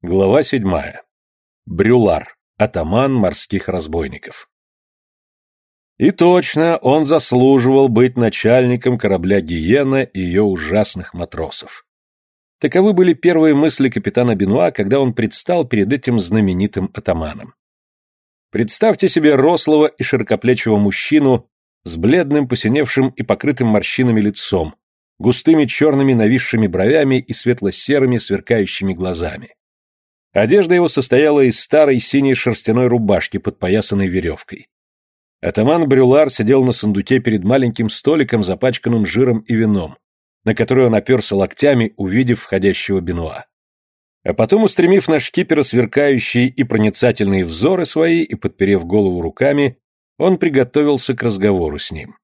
Глава седьмая. Брюлар, атаман морских разбойников. И точно, он заслуживал быть начальником корабля «Гиена» и ее ужасных матросов. Таковы были первые мысли капитана Бенуа, когда он предстал перед этим знаменитым атаманом. Представьте себе рослого и широкоплечего мужчину с бледным, посиневшим и покрытым морщинами лицом, густыми черными нависшими бровями и светло-серыми сверкающими глазами. Одежда его состояла из старой синей шерстяной рубашки, подпоясанной веревкой. Атаман Брюлар сидел на сундуке перед маленьким столиком, запачканным жиром и вином, на который он оперся локтями, увидев входящего Бенуа. А потом, устремив на шкипера сверкающие и проницательные взоры свои и подперев голову руками, он приготовился к разговору с ним.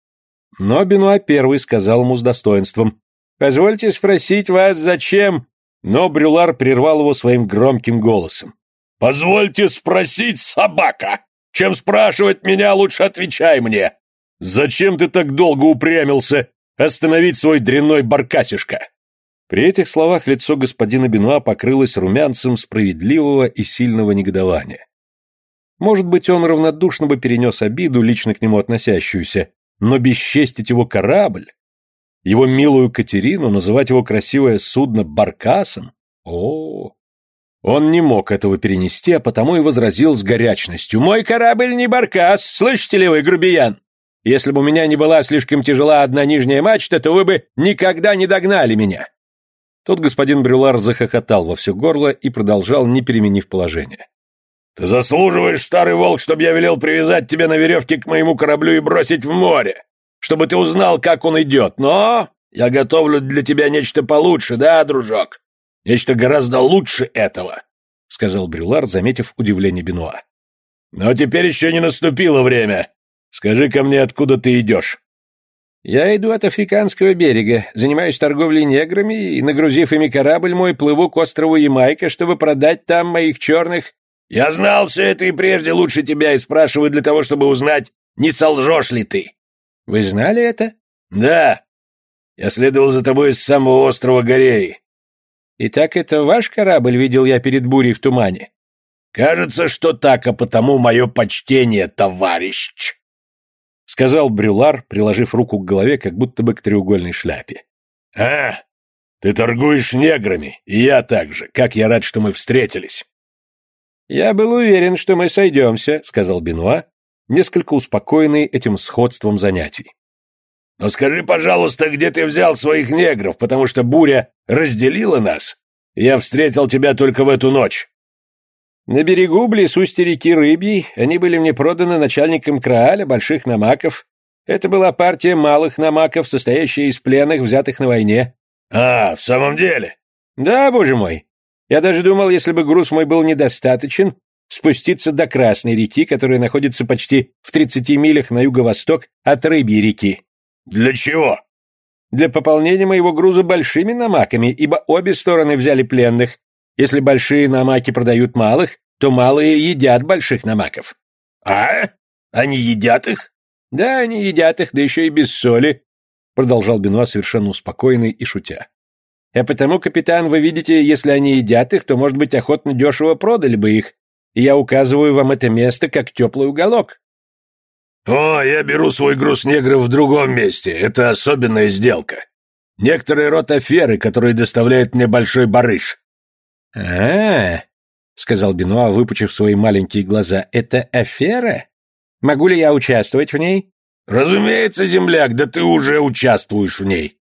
Но Бенуа первый сказал ему с достоинством, «Позвольте спросить вас, зачем но Брюлар прервал его своим громким голосом. «Позвольте спросить, собака! Чем спрашивать меня, лучше отвечай мне! Зачем ты так долго упрямился остановить свой дрянной баркасишка?» При этих словах лицо господина Бенуа покрылось румянцем справедливого и сильного негодования. Может быть, он равнодушно бы перенес обиду, лично к нему относящуюся, но бесчестить его корабль, его милую Катерину, называть его красивое судно баркасом? О, Он не мог этого перенести, а потому и возразил с горячностью. «Мой корабль не баркас, слышите ли вы, грубиян? Если бы у меня не была слишком тяжела одна нижняя мачта, то вы бы никогда не догнали меня». Тот господин Брюлар захохотал во все горло и продолжал, не переменив положение. «Ты заслуживаешь, старый волк, чтобы я велел привязать тебя на веревке к моему кораблю и бросить в море чтобы ты узнал, как он идет, но я готовлю для тебя нечто получше, да, дружок? Нечто гораздо лучше этого», — сказал Брюлар, заметив удивление Бенуа. «Но теперь еще не наступило время. Скажи-ка мне, откуда ты идешь?» «Я иду от Африканского берега, занимаюсь торговлей неграми и, нагрузив ими корабль мой, плыву к острову Ямайка, чтобы продать там моих черных...» «Я знал все это и прежде лучше тебя и спрашиваю для того, чтобы узнать, не солжешь ли ты. Вы знали это? Да. Я следовал за тобой с самого острова Гореи. Итак, это ваш корабль видел я перед бурей в тумане? Кажется, что так, а потому мое почтение, товарищ. Сказал Брюлар, приложив руку к голове, как будто бы к треугольной шляпе. А, ты торгуешь неграми, и я также. Как я рад, что мы встретились. Я был уверен, что мы сойдемся, сказал Бенуа, несколько успокоенный этим сходством занятий. «Но скажи, пожалуйста, где ты взял своих негров, потому что буря разделила нас? Я встретил тебя только в эту ночь». «На берегу, близ устья реки Рыбьей, они были мне проданы начальником Крааля, больших намаков. Это была партия малых намаков, состоящая из пленных, взятых на войне». «А, в самом деле?» «Да, боже мой. Я даже думал, если бы груз мой был недостаточен, спуститься до Красной реки, которая находится почти в 30 милях на юго-восток от Рыбьей реки. Для чего? Для пополнения моего груза большими намаками, ибо обе стороны взяли пленных. Если большие намаки продают малых, то малые едят больших намаков. А? Они едят их? Да, они едят их, да еще и без соли, продолжал Бенуа совершенно успокоенный и шутя. А потому, капитан, вы видите, если они едят их, то, может быть, охотно дешево продали бы их, я указываю вам это место как теплый уголок». «О, я беру свой груз негров в другом месте. Это особенная сделка. Некоторый род аферы, который доставляет мне большой барыш». «А-а-а», сказал Бенуа, выпучив свои маленькие глаза, — «это афера? Могу ли я участвовать в ней?» «Разумеется, земляк, да ты уже участвуешь в ней».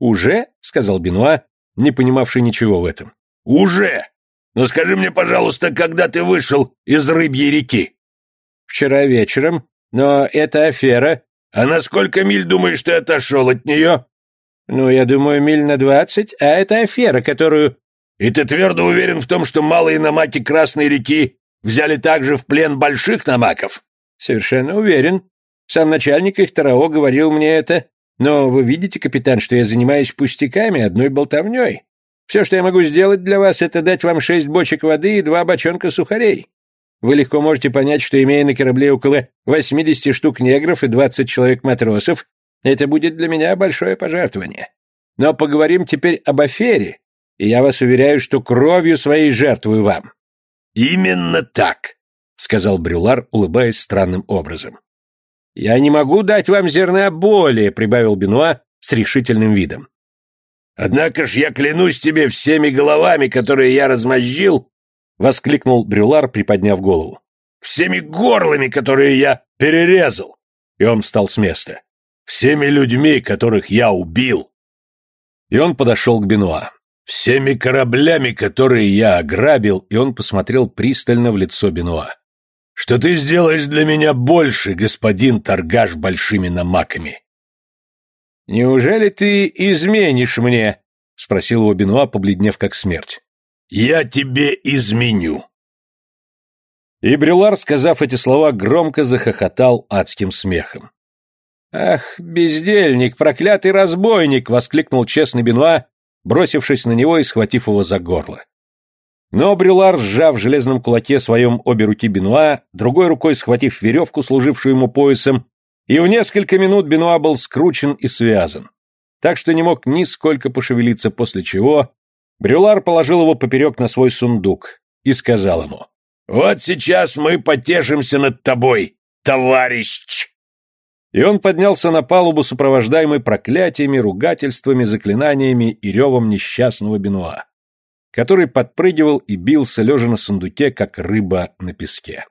«Уже?» — сказал Бенуа, не понимавший ничего в этом. «Уже! Но скажи мне, пожалуйста, когда ты вышел из Рыбьей реки?» «Вчера вечером. Но это афера». «А на сколько миль, думаешь, ты отошел от нее?» «Ну, я думаю, миль на двадцать, а это афера, которую...» «И ты твердо уверен в том, что малые намаки Красной реки взяли также в плен больших намаков?» «Совершенно уверен. Сам начальник их Тарао говорил мне это. Но вы видите, капитан, что я занимаюсь пустяками, одной болтовней. Все, что я могу сделать для вас, это дать вам шесть бочек воды и два бочонка сухарей. Вы легко можете понять, что, имея на корабле около 80 штук негров и 20 человек-матросов, это будет для меня большое пожертвование. Но поговорим теперь об афере, и я вас уверяю, что кровью своей жертвую вам». «Именно так», — сказал Брюлар, улыбаясь странным образом. «Я не могу дать вам зерна боли», — прибавил Бенуа с решительным видом. «Однако ж я клянусь тебе всеми головами, которые я размозжил», — воскликнул Брюлар, приподняв голову. «Всеми горлами, которые я перерезал!» И он встал с места. «Всеми людьми, которых я убил!» И он подошел к Бенуа. «Всеми кораблями, которые я ограбил», и он посмотрел пристально в лицо Бенуа что ты сделаешь для меня больше, господин торгаш большими намаками. Неужели ты изменишь мне? спросил его Бенуа, побледнев как смерть. Я тебе изменю. И Брюлар, сказав эти слова, громко захохотал адским смехом. «Ах, бездельник, проклятый разбойник!» — воскликнул честный Бенуа, бросившись на него и схватив его за горло. Но Брюлар, сжав в железном кулаке своем обе руки Бенуа, другой рукой схватив веревку, служившую ему поясом, и в несколько минут Бенуа был скручен и связан, так что не мог нисколько пошевелиться, после чего Брюлар положил его поперек на свой сундук и сказал ему, «Вот сейчас мы потешимся над тобой, товарищ!» И он поднялся на палубу, сопровождаемый проклятиями, ругательствами, заклинаниями и ревом несчастного Бенуа который подпрыгивал и бился, лежа на сундуке, как рыба на песке.